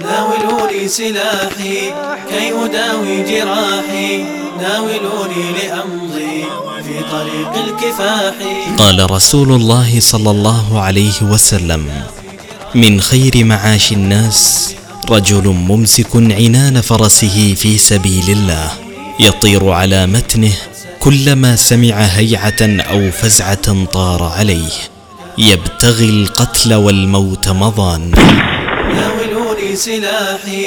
ناولوني سلاحي كي أداوي جراحي. ناولوني لأمضي في طريق الكفاح. قال رسول الله صلى الله عليه وسلم من خير معاش الناس رجل ممسك عنان فرسه في سبيل الله يطير على متنه كلما سمع هيعة أو فزعة طار عليه يبتغي القتل والموت مضان. ناولوني سلاحي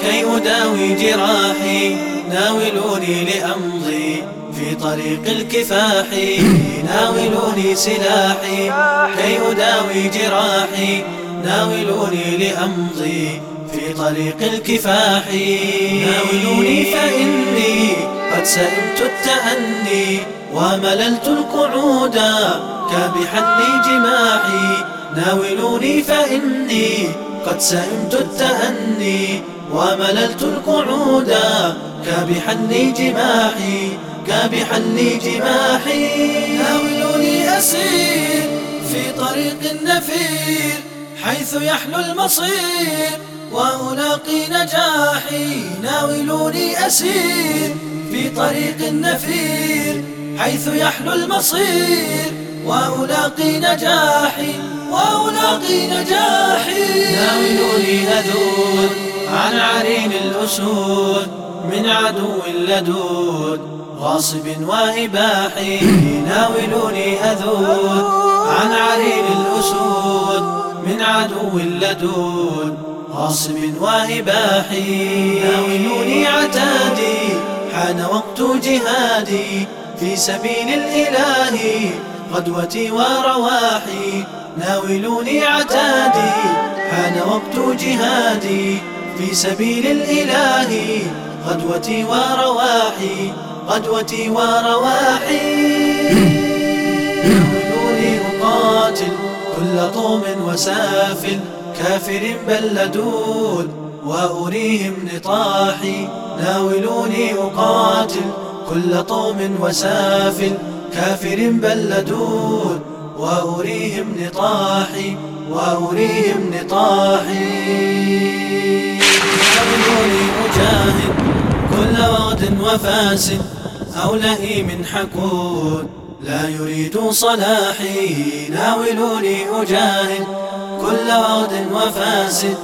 كي أداوي جراحي. ناولوني لأمضي في طريق الكفاح ناولوني سلاحي كي أداوي جراحي. ناولوني لأمضي في طريق الكفاح ناولوني فإني قد سئمت التأني ومللت القعود كابحا لي جماحي. ناولوني فإني قد سئمت التأني ومللت القعود كابحا لي جماحي كابحا لي جماحي. ناولوني أسير في طريق النفير حيث يحلو المصير وألاقي نجاحي. ناولوني أسير في طريق النفير حيث يحلو المصير وألاقي نجاحي. وألاقي نجاحي. ناولوني أذود عن عرين الأسود من عدو لدود غاصب وإباحي. ناولوني أذود عن عرين الأسود من عدو لدود غاصب وإباحي. ناولوني عتادي حان وقت جهادي في سبيل الإله غدوتي ورواحي. ناولوني عتادي حان وقت جهادي في سبيل الإله. غدوتي ورواحي غدوتي ورواحي. ناولوني أقاتل كل طوم وسافل. كافر بل لدود وأريهم نطاحي. ناولوني أقاتل كل طوم وسافل. كافر بل لدود وأريهم نطاحي وأريهم نطاحي. ناولوني أجاهد كل وغد وفاسد أو لئيم حقود لا يريد صلاحي ناولوني أجاهد كل وغد وفاسد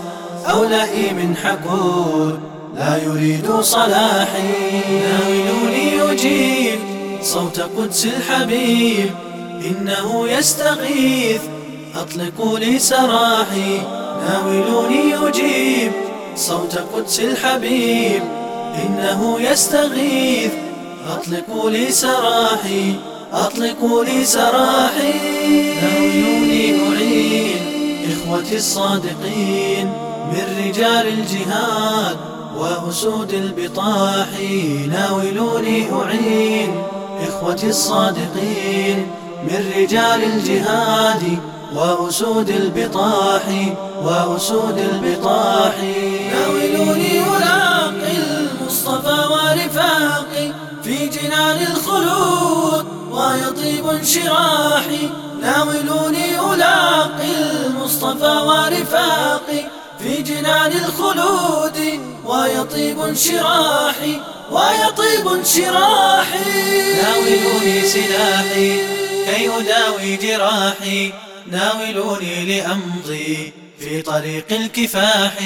أو لئيم حقود لا يريد صلاحي ناولوني أجيب صوت قدس الحبيب. إنه يستغيث أطلقوا لي سراحي ناولوني أجيب صوت قدس الحبيب. إنه يستغيث أطلقوا لي سراحي أطلقوا لي سراحي. ناولوني أعين إخوتي الصادقين من رجال الجهاد وأسود البطاح. ناولوني أعين إخوتي الصادقين من رجال الجهاد وأسود البطاح وأسود البطاح. ناولوني ألاقي المصطفى ورفاقي في جنان الخلود ويطيب انشراحي. ناولوني ألاقي المصطفى ورفاقي في جنان الخلود ويطيب انشراحي ويطيب انشراحي. ناولوني سلاحي. كي أداوي جراحي ناولوني لأمضي في طريق الكفاح.